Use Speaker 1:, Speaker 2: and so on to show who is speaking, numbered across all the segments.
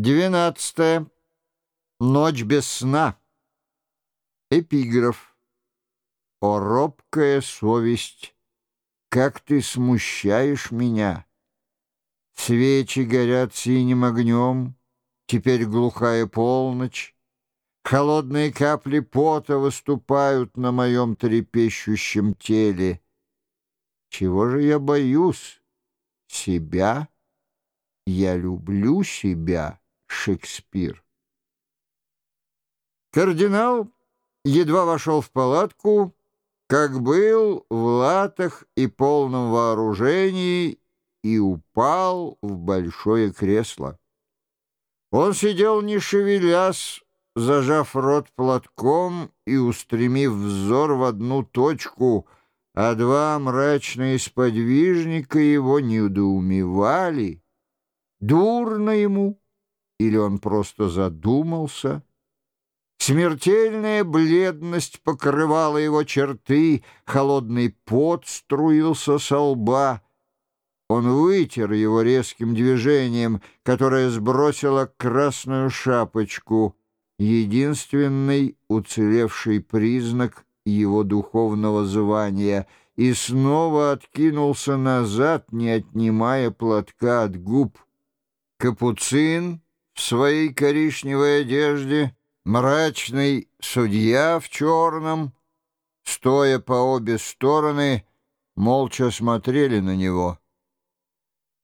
Speaker 1: Двенадцатое. Ночь без сна. Эпиграф. О, робкая совесть, как ты смущаешь меня! Свечи горят синим огнем, теперь глухая полночь. Холодные капли пота выступают на моем трепещущем теле. Чего же я боюсь? Себя? Я люблю себя. Шекспир. Кардинал едва вошел в палатку, как был в латах и полном вооружении, и упал в большое кресло. Он сидел, не шевелясь, зажав рот платком и устремив взор в одну точку, а два мрачные сподвижника его недоумевали. Дурно ему или он просто задумался? Смертельная бледность покрывала его черты, холодный пот струился со лба. Он вытер его резким движением, которое сбросило красную шапочку, единственный уцелевший признак его духовного звания, и снова откинулся назад, не отнимая платка от губ. Капуцин в своей коричневой одежде, мрачный судья в черном, стоя по обе стороны, молча смотрели на него.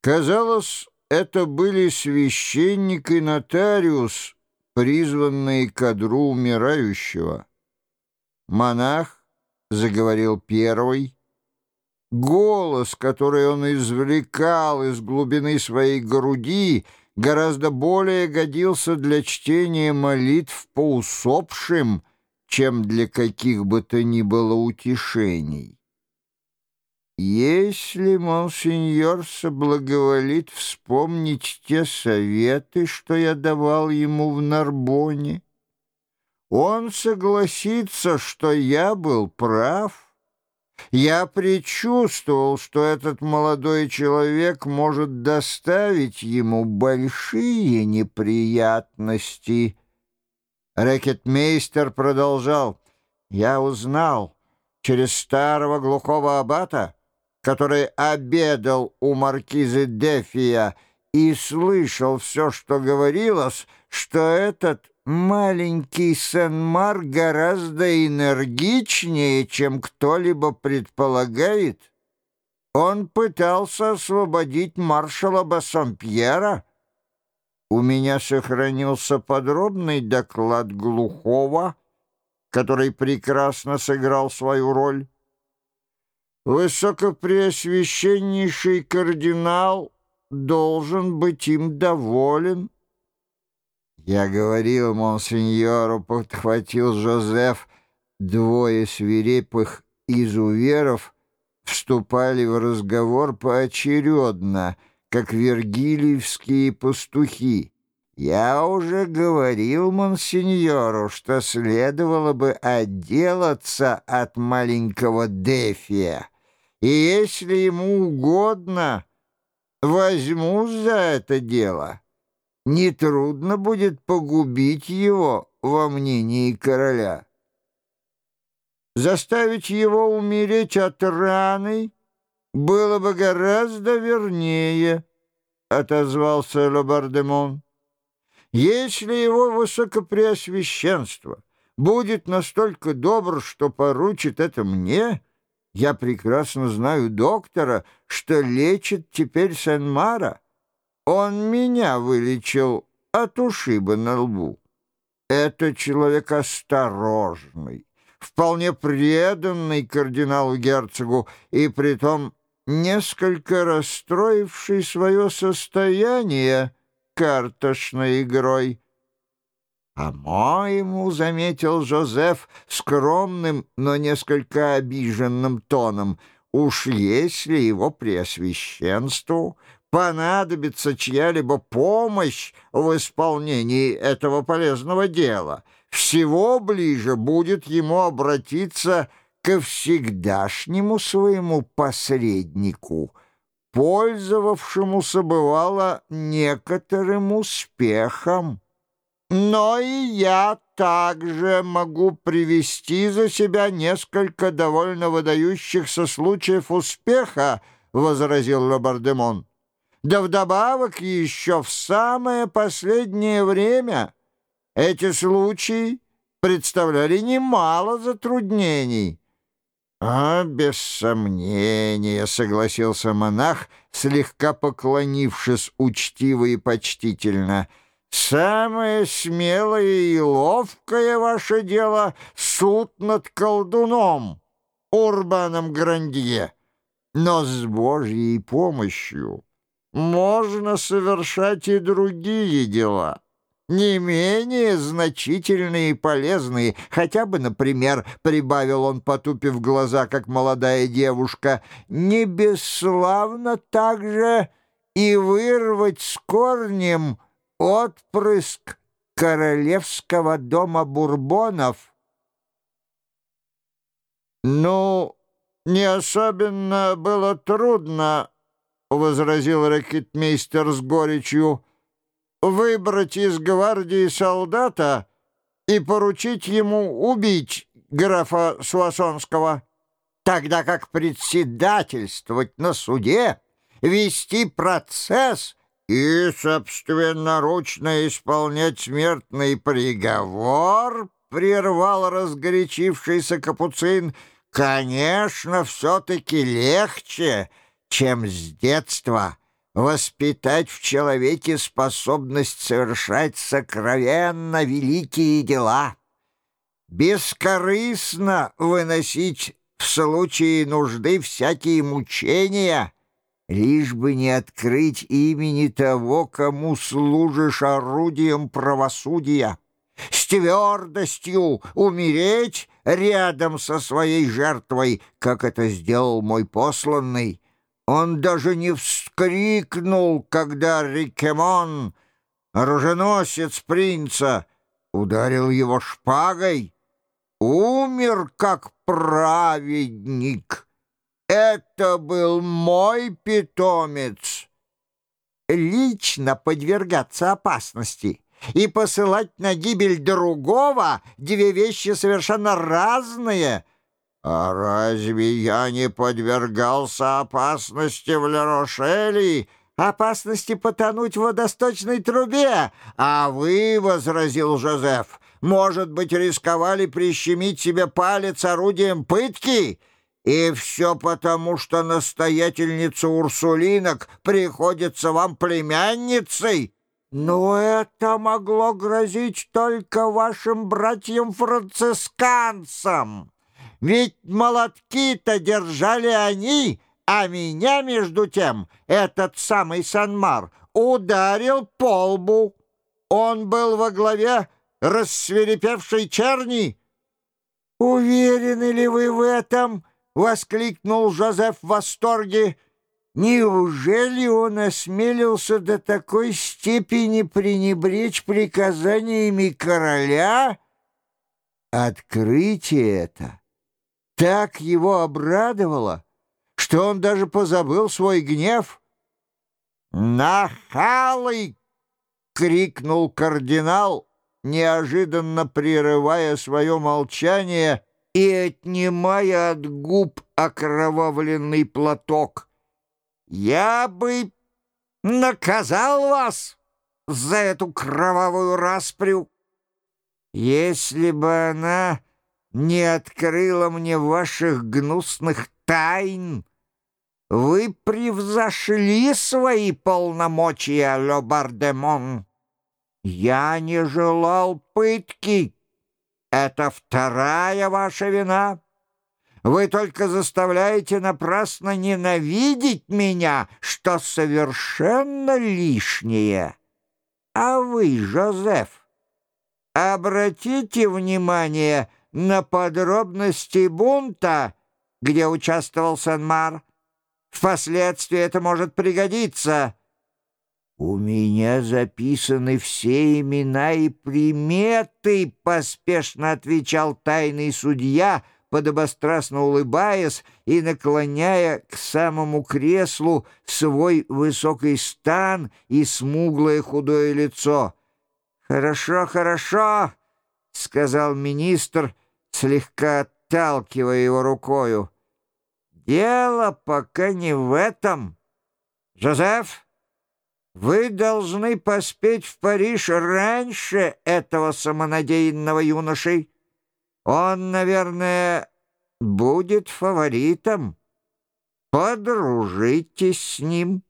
Speaker 1: Казалось, это были священник и нотариус, призванные к одру умирающего. Монах заговорил первый. Голос, который он извлекал из глубины своей груди — гораздо более годился для чтения молитв по усопшим, чем для каких бы то ни было утешений. Если монсеньор соблаговолит вспомнить те советы, что я давал ему в Нарбоне, он согласится, что я был прав, я предчувствовал, что этот молодой человек может доставить ему большие неприятности. Рэкетмейстер продолжал. «Я узнал через старого глухого аббата, который обедал у маркизы Дефия и слышал все, что говорилось, что этот Маленький Сен-Мар гораздо энергичнее, чем кто-либо предполагает. Он пытался освободить маршала Бассампьера. У меня сохранился подробный доклад Глухова, который прекрасно сыграл свою роль. Высокопреосвященнейший кардинал должен быть им доволен. «Я говорил, монсеньору», — подхватил Жозеф, двое свирепых изуверов вступали в разговор поочередно, как вергилиевские пастухи. «Я уже говорил монсеньору, что следовало бы отделаться от маленького Дефия, и если ему угодно, возьму за это дело» нетрудно будет погубить его во мнении короля. Заставить его умереть от раны было бы гораздо вернее, — отозвался Лобардемон. Если его высокопреосвященство будет настолько добр, что поручит это мне, я прекрасно знаю доктора, что лечит теперь Сен-Мара. Он меня вылечил от ушиба на лбу. Это человек осторожный, вполне преданный кардиналу-герцогу и притом несколько расстроивший свое состояние карточной игрой. «По-моему, — заметил Жозеф скромным, но несколько обиженным тоном, — уж если его преосвященству понадобится чья-либо помощь в исполнении этого полезного дела, всего ближе будет ему обратиться ко всегдашнему своему посреднику, пользовавшемуся бывало некоторым успехом. Но и я также могу привести за себя несколько довольно выдающихся случаев успеха, возразил Лабардемон. Да вдобавок еще в самое последнее время эти случаи представляли немало затруднений. «А, без сомнения», — согласился монах, слегка поклонившись учтиво и почтительно. «Самое смелое и ловкое ваше дело — суд над колдуном, Урбаном Грандье. Но с Божьей помощью можно совершать и другие дела» не менее значительные и полезные, хотя бы, например, прибавил он, потупив глаза, как молодая девушка, не бесславно также и вырвать с корнем отпрыск королевского дома бурбонов. «Ну, не особенно было трудно», — возразил ракетмейстер с горечью, — выбрать из гвардии солдата и поручить ему убить графа Суасонского, тогда как председательствовать на суде, вести процесс и собственноручно исполнять смертный приговор, прервал разгорячившийся капуцин, конечно, все-таки легче, чем с детства — воспитать в человеке способность совершать сокровенно великие дела, бескорыстно выносить в случае нужды всякие мучения, лишь бы не открыть имени того, кому служишь орудием правосудия, с твердостью умереть рядом со своей жертвой, как это сделал мой посланный, он даже не вскрикнул, когда Рикемон, оруженосец принца, ударил его шпагой. Умер, как праведник. Это был мой питомец. Лично подвергаться опасности и посылать на гибель другого — две вещи совершенно разные — «А разве я не подвергался опасности в Лерошели?» «Опасности потонуть в водосточной трубе!» «А вы, — возразил Жозеф, — может быть, рисковали прищемить себе палец орудием пытки?» И все потому, что настоятельница Урсулинок приходится вам племянницей. Но это могло грозить только вашим братьям-францисканцам. Ведь молотки-то держали они, а меня, между тем, этот самый Санмар ударил по лбу. Он был во главе рассверепевшей черни. «Уверены ли вы в этом?» — воскликнул Жозеф в восторге. «Неужели он осмелился до такой степени пренебречь приказаниями короля?» Открытие это так его обрадовало, что он даже позабыл свой гнев. «Нахалый!» — крикнул кардинал, неожиданно прерывая свое молчание и отнимая от губ окровавленный платок. «Я бы наказал вас за эту кровавую распрю, если бы она не открыла мне ваших гнусных тайн. Вы превзошли свои полномочия, Лобардемон. Я не желал пытки. Это вторая ваша вина. Вы только заставляете напрасно ненавидеть меня, что совершенно лишнее. А вы, Жозеф, обратите внимание на подробности бунта, где участвовал Санмар. Впоследствии это может пригодиться. «У меня записаны все имена и приметы», — поспешно отвечал тайный судья, подобострастно улыбаясь и наклоняя к самому креслу свой высокий стан и смуглое худое лицо. «Хорошо, хорошо!» — сказал министр, слегка отталкивая его рукою. «Дело пока не в этом. Жозеф, вы должны поспеть в Париж раньше этого самонадеянного юноши. Он, наверное, будет фаворитом. Подружитесь с ним.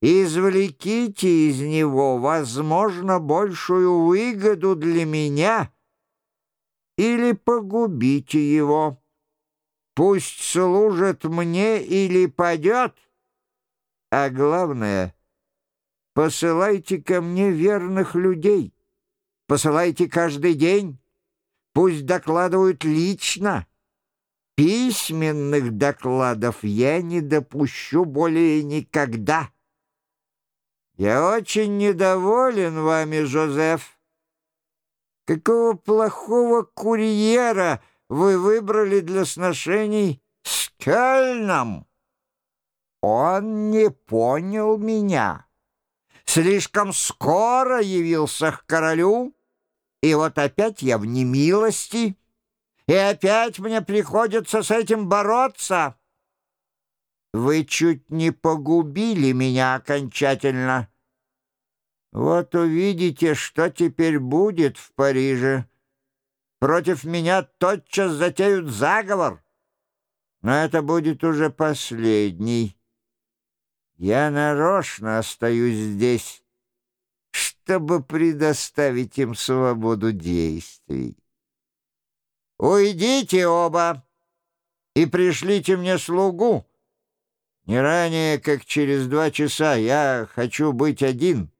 Speaker 1: Извлеките из него, возможно, большую выгоду для меня или погубите его. Пусть служит мне или падет, а главное, посылайте ко мне верных людей, посылайте каждый день, пусть докладывают лично. Письменных докладов я не допущу более никогда. Я очень недоволен вами, Жозеф. Какого плохого курьера вы выбрали для сношений с Кельном? Он не понял меня. Слишком скоро явился к королю, и вот опять я в немилости, и опять мне приходится с этим бороться. Вы чуть не погубили меня окончательно. Вот увидите, что теперь будет в Париже. Против меня тотчас затеют заговор, но это будет уже последний. Я нарочно остаюсь здесь, чтобы предоставить им свободу действий. Уйдите оба и пришлите мне слугу. Не ранее, как через два часа, я хочу быть один».